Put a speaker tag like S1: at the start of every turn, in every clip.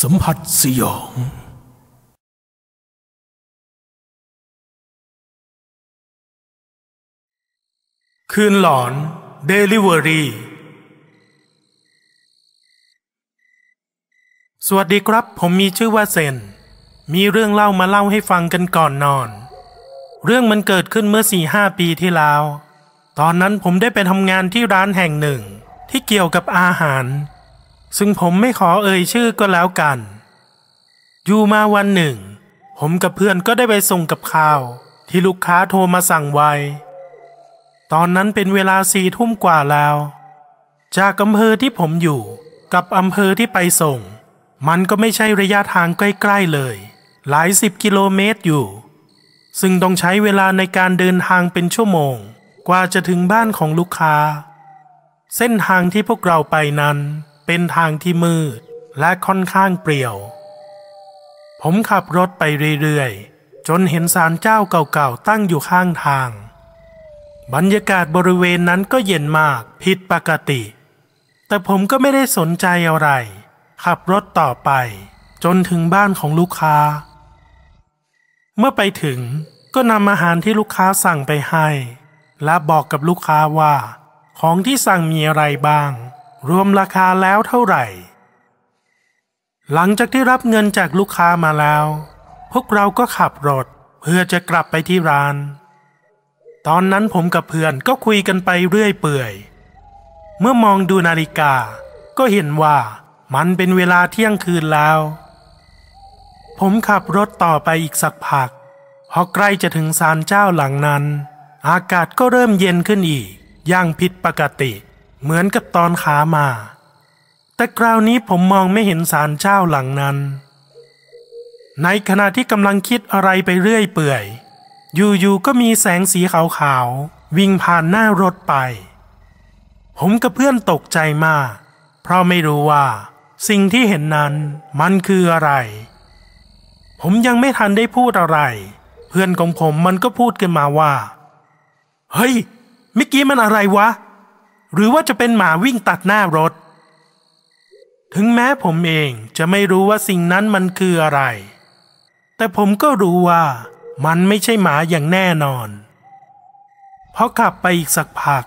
S1: สัมผัสสยอง คืนหลอนเดลิเวอรี่ สวัสดีครับ ผมมีชื่อว่าเซน มีเรื่องเล่ามาเล่าให้ฟังกันก่อนนอน เรื่องมันเกิดขึ้นเมื่อสี่ห้าปีที่แล้ว ตอนนั้นผมได้ไปทำงานที่ร้านแห่งหนึ่งที่เกี่ยวกับอาหาร ซึ่งผมไม่ขอเอ่ยชื่อก็แล้วกัน อยู่มาวันหนึ่ง ผมกับเพื่อนก็ได้ไปส่งกับข้าว ที่ลูกค้าโทรมาสั่งไว้ ตอนนั้นเป็นเวลาสี่ทุ่มกว่าแล้ว จากอำเภอที่ผมอยู่กับอำเภอที่ไปส่ง มันก็ไม่ใช่ระยะทางใกล้ๆเลย หลายสิบกิโลเมตรอยู่ ซึ่งต้องใช้เวลาในการเดินทางเป็นชั่วโมง กว่าจะถึงบ้านของลูกค้า เส้นทางที่พวกเราไปนั้น เป็นทางที่มืดและค่อนข้างเปรี่ยว ผมขับรถไปเรื่อยๆ จนเห็นศาลเจ้าเก่าๆตั้งอยู่ข้างทาง บรรยากาศบริเวณนั้นก็เย็นมากผิดปกติ แต่ผมก็ไม่ได้สนใจอะไร ขับรถต่อไป จนถึงบ้านของลูกค้า เมื่อไปถึงก็นำอาหารที่ลูกค้าสั่งไปให้ และบอกกับลูกค้าว่า ของที่สั่งมีอะไรบ้าง รวมราคาแล้วเท่าไหร่ หลังจากที่รับเงินจากลูกค้ามาแล้ว พวกเราก็ขับรถเพื่อจะกลับไปที่ร้าน ตอนนั้นผมกับเพื่อนก็คุยกันไปเรื่อยเปื่อย เมื่อมองดูนาฬิกา ก็เห็นว่ามันเป็นเวลาเที่ยงคืนแล้ว ผมขับรถต่อไปอีกสักพัก พอใกล้จะถึงศาลเจ้าหลังนั้น อากาศก็เริ่มเย็นขึ้นอีกอย่างผิดปกติ เหมือนกับตอนขามา แต่คราวนี้ผมมองไม่เห็นศาลเจ้าหลังนั้น ในขณะที่กำลังคิดอะไรไปเรื่อยเปื่อย อยู่ๆก็มีแสงสีขาวๆวิ่งผ่านหน้ารถไป ผมกับเพื่อนตกใจมาก เพราะไม่รู้ว่า สิ่งที่เห็นนั้นมันคืออะไร ผมยังไม่ทันได้พูดอะไร เพื่อนของผมมันก็พูดขึ้นมาว่า เฮ้ยเมื่อกี้มันอะไรวะ หรือว่าจะเป็นหมาวิ่งตัดหน้ารถ ถึงแม้ผมเองจะไม่รู้ว่าสิ่งนั้นมันคืออะไร แต่ผมก็รู้ว่ามันไม่ใช่หมาอย่างแน่นอนพอขับไปอีกสักพัก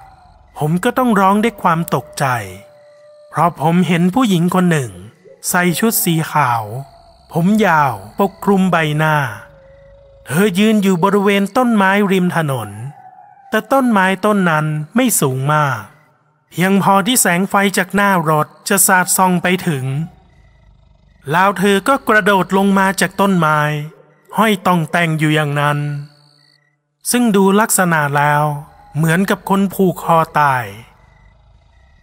S1: ผมก็ต้องร้องด้วยความตกใจ เพราะผมเห็นผู้หญิงคนหนึ่ง ใส่ชุดสีขาว ผมยาวปกคลุมใบหน้า เธอยืนอยู่บริเวณต้นไม้ริมถนน แต่ต้นไม้ต้นนั้นไม่สูงมาก เพียงพอที่แสงไฟจากหน้ารถจะสาดส่องไปถึง แล้วเธอก็กระโดดลงมาจากต้นไม้ ห้อยต้องแต่งอยู่อย่างนั้น ซึ่งดูลักษณะแล้วเหมือนกับคนผูกคอตาย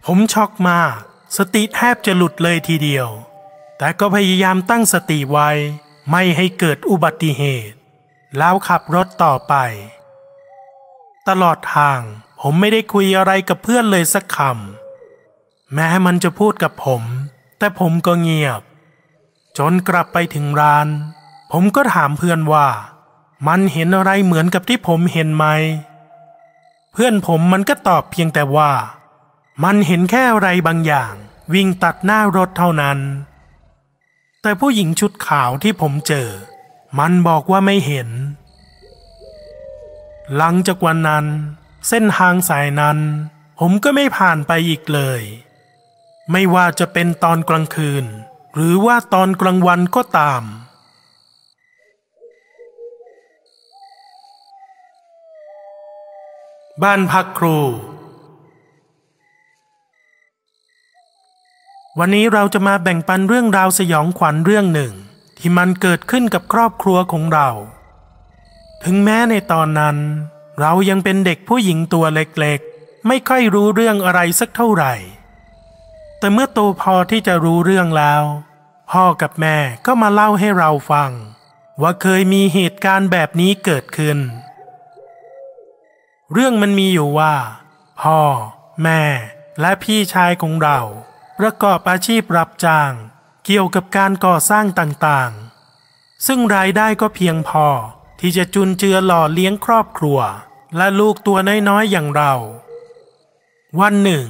S1: ผมช็อกมาก สติแทบจะหลุดเลยทีเดียว แต่ก็พยายามตั้งสติไว้ ไม่ให้เกิดอุบัติเหตุ แล้วขับรถต่อไป ตลอดทาง ผมไม่ได้คุยอะไรกับเพื่อนเลยสักคำแม้มันจะพูดกับผม แต่ผมก็เงียบ จนกลับไปถึงร้าน ผมก็ถามเพื่อนว่า มันเห็นอะไรเหมือนกับที่ผมเห็นไหม เพื่อนผมมันก็ตอบเพียงแต่ว่า มันเห็นแค่อะไรบางอย่าง วิ่งตัดหน้ารถเท่านั้น แต่ผู้หญิงชุดขาวที่ผมเจอ มันบอกว่าไม่เห็น หลังจากวันนั้น เส้นทางสายนั้น ผมก็ไม่ผ่านไปอีกเลย ไม่ว่าจะเป็นตอนกลางคืน หรือว่าตอนกลางวันก็ตาม บ้านพักครู วันนี้เราจะมาแบ่งปันเรื่องราวสยองขวัญเรื่องหนึ่ง ที่มันเกิดขึ้นกับครอบครัวของเรา ถึงแม้ในตอนนั้น เรายังเป็นเด็กผู้หญิงตัวเล็กๆ ไม่ค่อยรู้เรื่องอะไรสักเท่าไหร่ แต่เมื่อโตพอที่จะรู้เรื่องแล้ว พ่อกับแม่ก็มาเล่าให้เราฟัง ว่าเคยมีเหตุการณ์แบบนี้เกิดขึ้น เรื่องมันมีอยู่ว่า พ่อ แม่ และพี่ชายของเรา ประกอบอาชีพรับจ้าง เกี่ยวกับการก่อสร้างต่างๆ ซึ่งรายได้ก็เพียงพอที่จะจุนเจือหล่อเลี้ยงครอบครัว และลูกตัวน้อยๆอย่างเรา วันหนึ่ง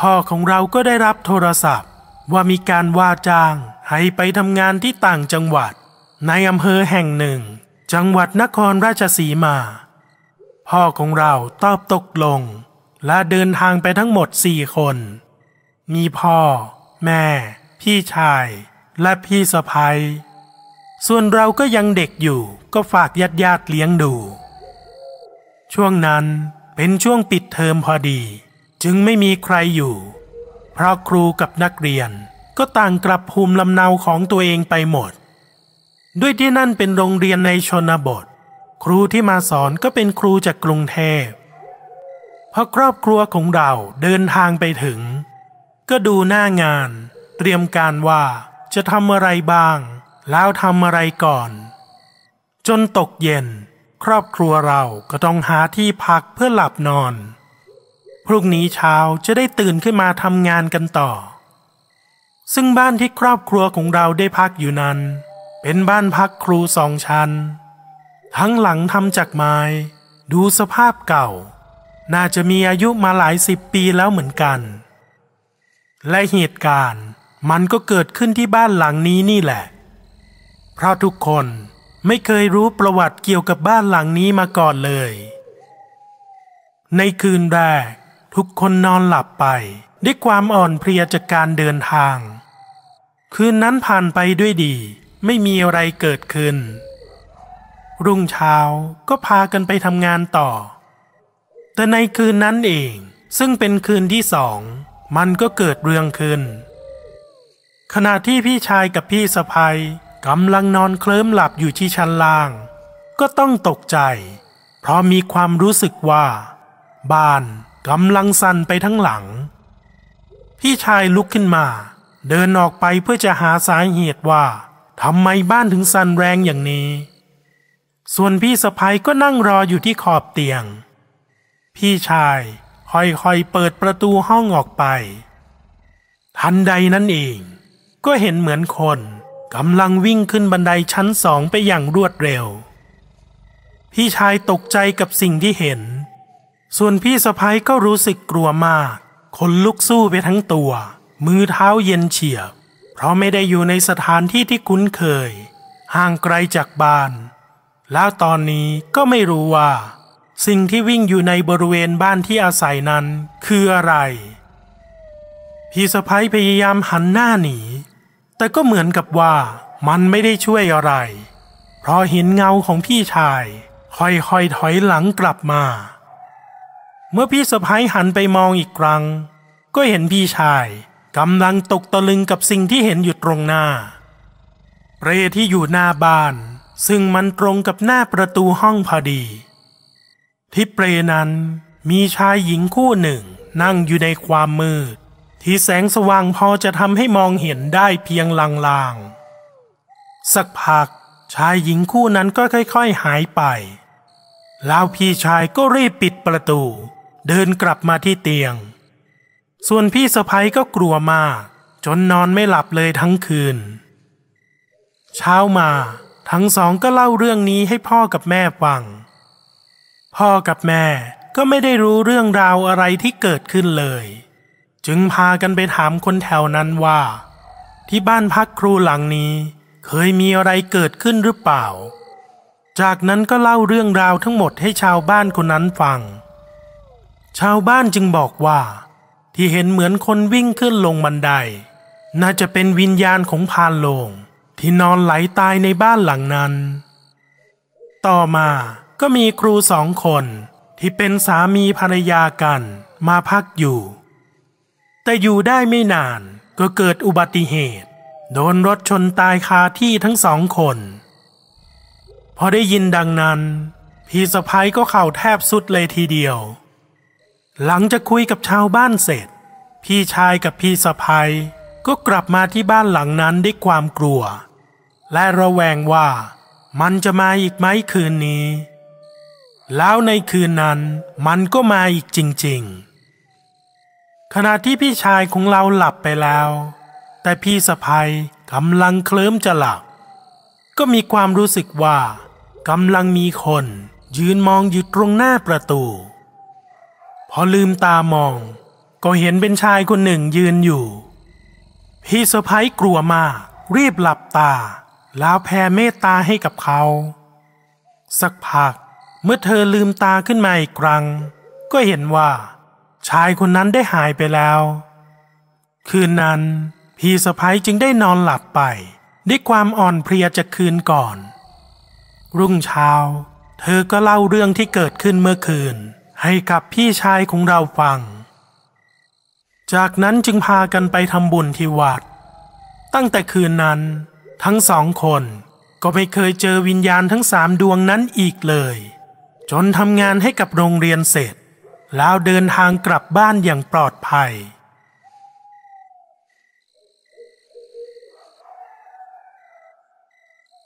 S1: พ่อของเราก็ได้รับโทรศัพท์ ว่ามีการว่าจ้างให้ไปทำงานที่ต่างจังหวัด ในอำเภอแห่งหนึ่ง จังหวัดนครราชสีมา พ่อของเราตอบตกลง และเดินทางไปทั้งหมดสี่คน มีพ่อ แม่ พี่ชาย และพี่สะพ้ยส่วนเราก็ยังเด็กอยู่ก็ฝากญาติญาติเลี้ยงดู ช่วงนั้นเป็นช่วงปิดเทอมพอดี จึงไม่มีใครอยู่ เพราะครูกับนักเรียนก็ต่างกลับภูมิลำเนาของตัวเองไปหมด ด้วยที่นั่นเป็นโรงเรียนในชนบท ครูที่มาสอนก็เป็นครูจากกรุงเทพพอครอบครัวของเราเดินทางไปถึง ก็ดูหน้างาน เตรียมการว่าจะทำอะไรบ้าง แล้วทำอะไรก่อน จนตกเย็น ครอบครัวเราก็ต้องหาที่พักเพื่อหลับนอน พรุ่งนี้เช้าจะได้ตื่นขึ้นมาทำงานกันต่อ ซึ่งบ้านที่ครอบครัวของเราได้พักอยู่นั้น เป็นบ้านพักครูสองชั้น ทั้งหลังทำจากไม้ ดูสภาพเก่า น่าจะมีอายุมาหลายสิบปีแล้วเหมือนกัน และเหตุการณ์มันก็เกิดขึ้นที่บ้านหลังนี้นี่แหละ เพราะทุกคน ไม่เคยรู้ประวัติเกี่ยวกับบ้านหลังนี้มาก่อนเลย ในคืนแรก ทุกคนนอนหลับไป ด้วยความอ่อนเพลียจากการเดินทาง คืนนั้นผ่านไปด้วยดี ไม่มีอะไรเกิดขึ้น รุ่งเช้าก็พากันไปทำงานต่อ แต่ในคืนนั้นเอง ซึ่งเป็นคืนที่สองมันก็เกิดเรื่องขึ้น ขณะที่พี่ชายกับพี่สะพ้ย กำลังนอนเคลิ้มหลับอยู่ที่ชั้นล่าง ก็ต้องตกใจ เพราะมีความรู้สึกว่า บ้านกำลังสั่นไปทั้งหลัง พี่ชายลุกขึ้นมา เดินออกไปเพื่อจะหาสาเหตุว่าทำไมบ้านถึงสั่นแรงอย่างนี้ ส่วนพี่สะพ้ยก็นั่งรออยู่ที่ขอบเตียง พี่ชายค่อยๆเปิดประตูห้องออกไป ทันใดนั้นเอง ก็เห็นเหมือนคน กำลังวิ่งขึ้นบันไดชั้นสองไปอย่างรวดเร็ว พี่ชายตกใจกับสิ่งที่เห็น ส่วนพี่สะพ้ยก็รู้สึกกลัวมากคนลุกสู้ไปทั้งตัว มือเท้าเย็นเฉียบ เพราะไม่ได้อยู่ในสถานที่ที่คุ้นเคย ห่างไกลจากบ้าน แล้วตอนนี้ก็ไม่รู้ว่า สิ่งที่วิ่งอยู่ในบริเวณบ้านที่อาศัยนั้นคืออะไร พี่สะพ้ยพยายามหันหน้าหนี แต่ก็เหมือนกับว่ามันไม่ได้ช่วยอะไร เพราะเห็นเงาของพี่ชาย ค่อยๆถอยหลังกลับมา เมื่อพี่สะพ้ายหันไปมองอีกครั้ง ก็เห็นพี่ชายกำลังตกตะลึงกับสิ่งที่เห็นอยู่ตรงหน้า เปรที่อยู่หน้าบ้าน ซึ่งมันตรงกับหน้าประตูห้องพอดี ที่เปรนั้นมีชายหญิงคู่หนึ่งนั่งอยู่ในความมืด ที่แสงสว่างพอจะทำให้มองเห็นได้เพียงลางๆ สักพักชายหญิงคู่นั้นก็ค่อยๆหายไป แล้วพี่ชายก็รีบปิดประตู เดินกลับมาที่เตียง ส่วนพี่สะพ้ยก็กลัวมาก จนนอนไม่หลับเลยทั้งคืน เช้ามาทั้งสองก็เล่าเรื่องนี้ให้พ่อกับแม่ฟัง พ่อกับแม่ก็ไม่ได้รู้เรื่องราวอะไรที่เกิดขึ้นเลย จึงพากันไปถามคนแถวนั้นว่า ที่บ้านพักครูหลังนี้เคยมีอะไรเกิดขึ้นหรือเปล่า จากนั้นก็เล่าเรื่องราวทั้งหมดให้ชาวบ้านคนนั้นฟัง ชาวบ้านจึงบอกว่า ที่เห็นเหมือนคนวิ่งขึ้นลงบันได น่าจะเป็นวิญญาณของพานโลง ที่นอนไหลตายในบ้านหลังนั้น ต่อมาก็มีครูสองคนที่เป็นสามีภรรยากันมาพักอยู่ แต่อยู่ได้ไม่นานก็เกิดอุบัติเหตุ โดนรถชนตายคาที่ทั้งสองคน พอได้ยินดังนั้น พี่สะพ้ยก็เข่าแทบสุดเลยทีเดียว หลังจากคุยกับชาวบ้านเสร็จ พี่ชายกับพี่สะพ้ยก็กลับมาที่บ้านหลังนั้นด้วยความกลัว และระแวงว่ามันจะมาอีกไหมคืนนี้ แล้วในคืนนั้นมันก็มาอีกจริง ๆ ขณะที่พี่ชายของเราหลับไปแล้ว แต่พี่สะพ้ยกำลังเคลิ้มจะหลับ ก็มีความรู้สึกว่ากำลังมีคน ยืนมองอยู่ตรงหน้าประตู พอลืมตามอง ก็เห็นเป็นชายคนหนึ่งยืนอยู่ พี่สะพ้ยกลัวมากรีบหลับตา แล้วแผ่เมตตาให้กับเขา สักพักเมื่อเธอลืมตาขึ้นมาอีกครั้ง ก็เห็นว่า ชายคนนั้นได้หายไปแล้ว คืนนั้น พี่สะพ้ยจึงได้นอนหลับไปด้วยความอ่อนเพลียจากคืนก่อน รุ่งเช้า เธอก็เล่าเรื่องที่เกิดขึ้นเมื่อคืน ให้กับพี่ชายของเราฟัง จากนั้นจึงพากันไปทำบุญที่วัด ตั้งแต่คืนนั้น ทั้งสองคนก็ไม่เคยเจอวิญญาณทั้งสามดวงนั้นอีกเลย จนทำงานให้กับโรงเรียนเสร็จ แล้วเดินทางกลับบ้านอย่างปลอดภัย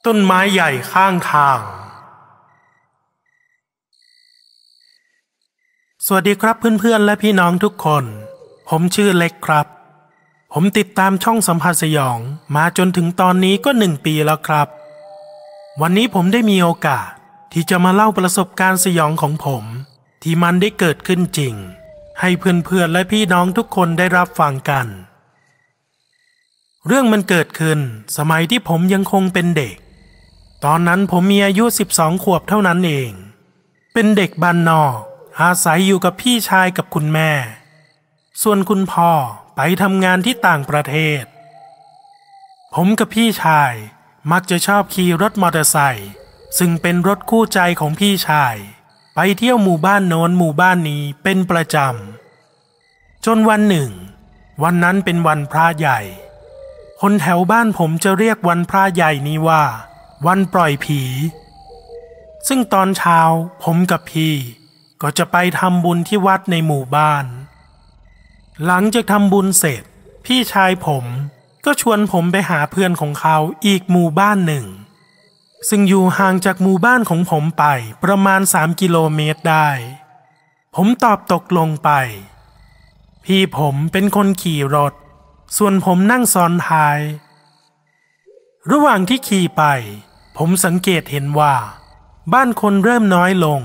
S1: ต้นไม้ใหญ่ข้างทาง สวัสดีครับเพื่อนๆ และพี่น้องทุกคน ผมชื่อเล็กครับ ผมติดตามช่องสัมผัสสยองมาจนถึงตอนนี้ก็หนึ่งปีแล้วครับ วันนี้ผมได้มีโอกาสที่จะมาเล่าประสบการณ์สยองของผม ที่มันได้เกิดขึ้นจริง ให้เพื่อนๆและพี่น้องทุกคนได้รับฟังกัน เรื่องมันเกิดขึ้นสมัยที่ผมยังคงเป็นเด็ก ตอนนั้นผมมีอายุ 12 ขวบเท่านั้นเอง เป็นเด็กบ้านนอกอาศัยอยู่กับพี่ชายกับคุณแม่ ส่วนคุณพ่อไปทำงานที่ต่างประเทศ ผมกับพี่ชายมักจะชอบขี่รถมอเตอร์ไซค์ซึ่งเป็นรถคู่ใจของพี่ชาย ไปเที่ยวหมู่บ้านโน้นหมู่บ้านนี้เป็นประจำ จนวันหนึ่ง วันนั้นเป็นวันพระใหญ่ คนแถวบ้านผมจะเรียกวันพระใหญ่นี้ว่า วันปล่อยผี ซึ่งตอนเช้าผมกับพี่ก็จะไปทำบุญที่วัดในหมู่บ้าน หลังจากทำบุญเสร็จ พี่ชายผมก็ชวนผมไปหาเพื่อนของเขาอีกหมู่บ้านหนึ่ง ซึ่งอยู่ห่างจากหมู่บ้านของผมไปประมาณสามกิโลเมตรได้ ผมตอบตกลงไป พี่ผมเป็นคนขี่รถ ส่วนผมนั่งซ้อนท้าย ระหว่างที่ขี่ไป ผมสังเกตเห็นว่า บ้านคนเริ่มน้อยลง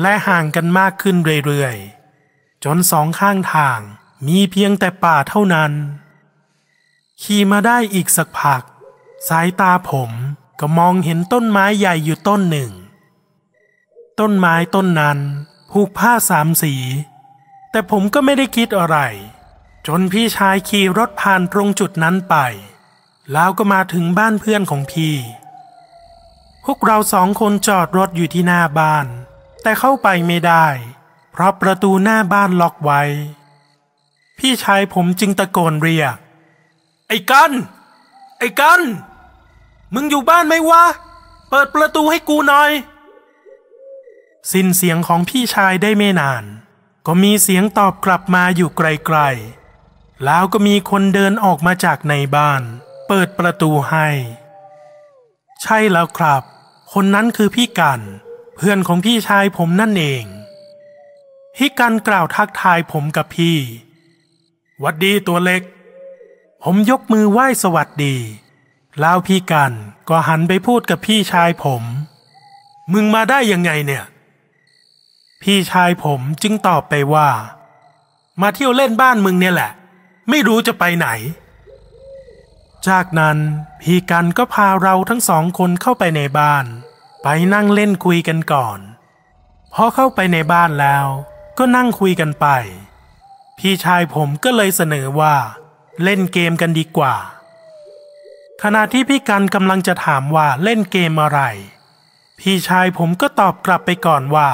S1: และห่างกันมากขึ้นเรื่อยๆ จนสองข้างทางมีเพียงแต่ป่าเท่านั้น ขี่มาได้อีกสักพัก สายตาผม ก็มองเห็นต้นไม้ใหญ่อยู่ต้นหนึ่ง ต้นไม้ต้นนั้นผูกผ้าสามสี แต่ผมก็ไม่ได้คิดอะไร จนพี่ชายขี่รถผ่านตรงจุดนั้นไป แล้วก็มาถึงบ้านเพื่อนของพี่ พวกเราสองคนจอดรถอยู่ที่หน้าบ้าน แต่เข้าไปไม่ได้ เพราะประตูหน้าบ้านล็อกไว้ พี่ชายผมจึงตะโกนเรียก ไอ้กัน ไอ้กัน มึงอยู่บ้านไหมวะ เปิดประตูให้กูหน่อย สิ้นเสียงของพี่ชายได้ไม่นาน ก็มีเสียงตอบกลับมาอยู่ไกลๆ แล้วก็มีคนเดินออกมาจากในบ้าน เปิดประตูให้ ใช่แล้วครับ คนนั้นคือพี่กัน เพื่อนของพี่ชายผมนั่นเอง พี่กันกล่าวทักทายผมกับพี่ วัดดีตัวเล็ก ผมยกมือไหว้สวัสดี แล้วพี่กันก็หันไปพูดกับพี่ชายผม มึงมาได้ยังไงเนี่ย พี่ชายผมจึงตอบไปว่า มาเที่ยวเล่นบ้านมึงเนี่ยแหละ ไม่รู้จะไปไหน จากนั้นพี่กันก็พาเราทั้งสองคนเข้าไปในบ้าน ไปนั่งเล่นคุยกันก่อนพอเข้าไปในบ้านแล้ว ก็นั่งคุยกันไป พี่ชายผมก็เลยเสนอว่า เล่นเกมกันดีกว่า ขณะที่พี่กันกำลังจะถามว่าเล่นเกมอะไร พี่ชายผมก็ตอบกลับไปก่อนว่า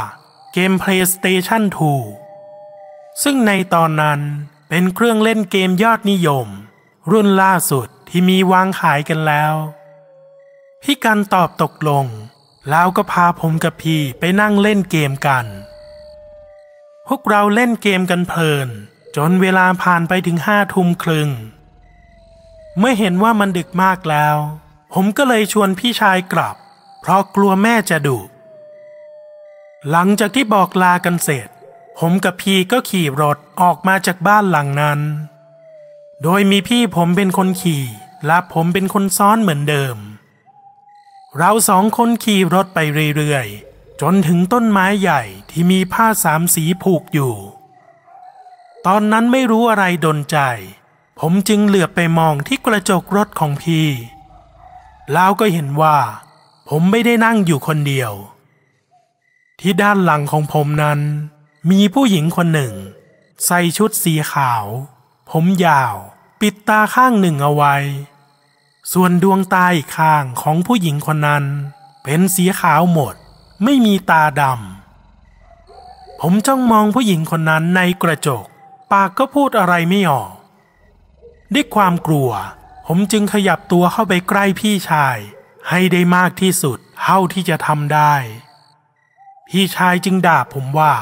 S1: เกม PlayStation 2 ซึ่งในตอนนั้นเป็นเครื่องเล่นเกมยอดนิยม รุ่นล่าสุดที่มีวางขายกันแล้ว พี่กันตอบตกลง แล้วก็พาผมกับพี่ไปนั่งเล่นเกมกัน พวกเราเล่นเกมกันเพลิน จนเวลาผ่านไปถึงห้าทุ่มครึ่ง เมื่อเห็นว่ามันดึกมากแล้ว ผมก็เลยชวนพี่ชายกลับ เพราะกลัวแม่จะดุหลังจากที่บอกลากันเสร็จ ผมกับพี่ก็ขี่รถออกมาจากบ้านหลังนั้น โดยมีพี่ผมเป็นคนขี่ และผมเป็นคนซ้อนเหมือนเดิม เราสองคนขี่รถไปเรื่อยๆ จนถึงต้นไม้ใหญ่ที่มีผ้าสามสีผูกอยู่ ตอนนั้นไม่รู้อะไรดนใจ ผมจึงเหลือบไปมองที่กระจกรถของพี่ แล้วก็เห็นว่า ผมไม่ได้นั่งอยู่คนเดียว ที่ด้านหลังของผมนั้น มีผู้หญิงคนหนึ่ง ใส่ชุดสีขาว ผมยาว ปิดตาข้างหนึ่งเอาไว้ ส่วนดวงตาอีกข้างของผู้หญิงคนนั้น เป็นสีขาวหมด ไม่มีตาดำผมจ้องมองผู้หญิงคนนั้นในกระจก ปากก็พูดอะไรไม่ออก ด้วยความกลัว ผมจึงขยับตัวเข้าไปใกล้พี่ชาย ให้ได้มากที่สุดเท่าที่จะทำได้ พี่ชายจึงด่าผมว่า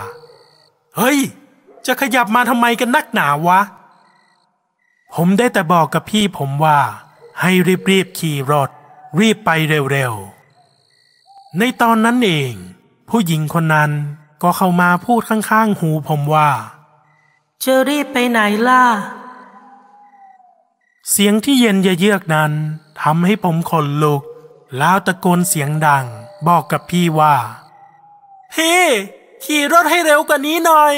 S1: เฮ้ย จะขยับมาทำไมกันนักหนาวะ ผมได้แต่บอกกับพี่ผมว่า ให้รีบๆขี่รถ รีบไปเร็วๆ ในตอนนั้นเอง ผู้หญิงคนนั้นก็เข้ามาพูดข้างๆ หูผมว่า
S2: จะรีบไปไหนล่ะ
S1: เสียงที่เย็นเยือกนั้นทำให้ผมขนลุก แล้วตะโกนเสียงดัง บอกกับพี่ว่า พี่ขี่รถให้เร็วกว่านี้หน่อย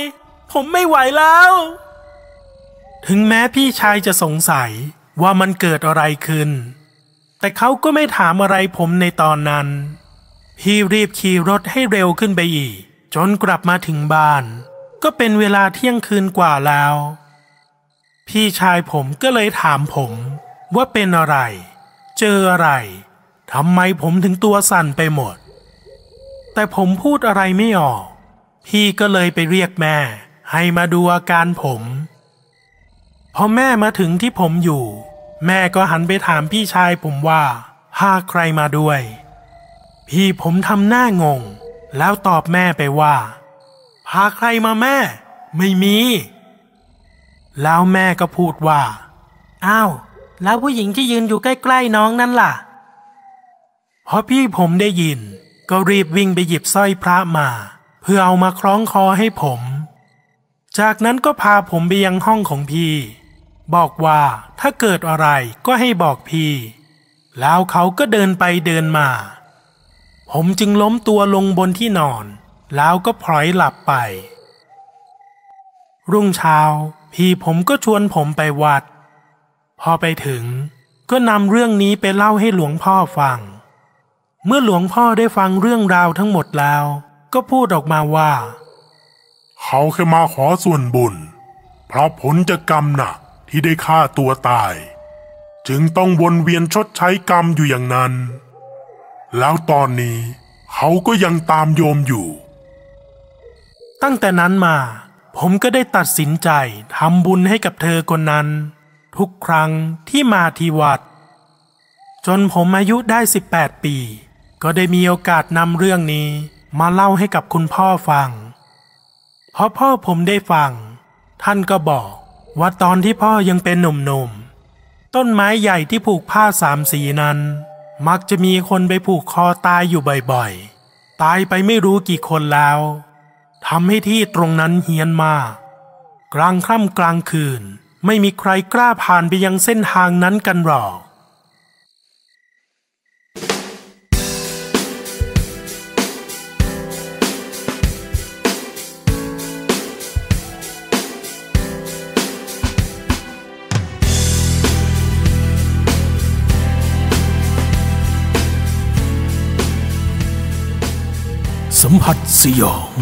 S1: ผมไม่ไหวแล้ว ถึงแม้พี่ชายจะสงสัยว่ามันเกิดอะไรขึ้น แต่เขาก็ไม่ถามอะไรผมในตอนนั้น พี่รีบขี่รถให้เร็วขึ้นไปอีก จนกลับมาถึงบ้าน ก็เป็นเวลาเที่ยงคืนกว่าแล้ว พี่ชายผมก็เลยถามผมว่าเป็นอะไร เจออะไรทำไมผมถึงตัวสั่นไปหมด แต่ผมพูดอะไรไม่ออก พี่ก็เลยไปเรียกแม่ ให้มาดูอาการผมพอแม่มาถึงที่ผมอยู่ แม่ก็หันไปถามพี่ชายผมว่าพาใครมาด้วย พี่ผมทำหน้างง แล้วตอบแม่ไปว่าพาใครมาแม่ ไม่มี แล้วแม่ก็พูดว่า
S2: อ้าว แล้วผู้หญิงที่ยืนอยู่ใกล้ๆน้องนั่นล่ะ
S1: พอพี่ผมได้ยิน ก็รีบวิ่งไปหยิบสร้อยพระมา เพื่อเอามาคล้องคอให้ผม จากนั้นก็พาผมไปยังห้องของพี่ บอกว่าถ้าเกิดอะไรก็ให้บอกพี่ แล้วเขาก็เดินไปเดินมา ผมจึงล้มตัวลงบนที่นอน แล้วก็พลอยหลับไป รุ่งเช้า พี่ผมก็ชวนผมไปวัด พอไปถึงก็นำเรื่องนี้ไปเล่าให้หลวงพ่อฟัง เมื่อหลวงพ่อได้ฟังเรื่องราวทั้งหมดแล้ว ก็พูดออกมาว่า
S3: เขาแค่มาขอส่วนบุญ เพราะผลจากกรรมหนักที่ได้ฆ่าตัวตาย จึงต้องวนเวียนชดใช้กรรมอยู่อย่างนั้น แล้วตอนนี้เขาก็ยังตามโยมอยู่
S1: ตั้งแต่นั้นมา ผมก็ได้ตัดสินใจทำบุญให้กับเธอคนนั้น ทุกครั้งที่มาที่วัด จนผมอายุได้ 18 ปี ก็ได้มีโอกาสนำเรื่องนี้มาเล่าให้กับคุณพ่อฟังเพราะพ่อผมได้ฟัง ท่านก็บอกว่าตอนที่พ่อยังเป็นหนุ่มๆ ต้นไม้ใหญ่ที่ผูกผ้าสามสีนั้น มักจะมีคนไปผูกคอตายอยู่บ่อยๆ ตายไปไม่รู้กี่คนแล้ว ทำให้ที่ตรงนั้นเฮี้ยนมาก กลางค่ำกลางคืน ไม่มีใครกล้าผ่านไปยังเส้นทางนั้นกันหรอกสัมผัสสยอง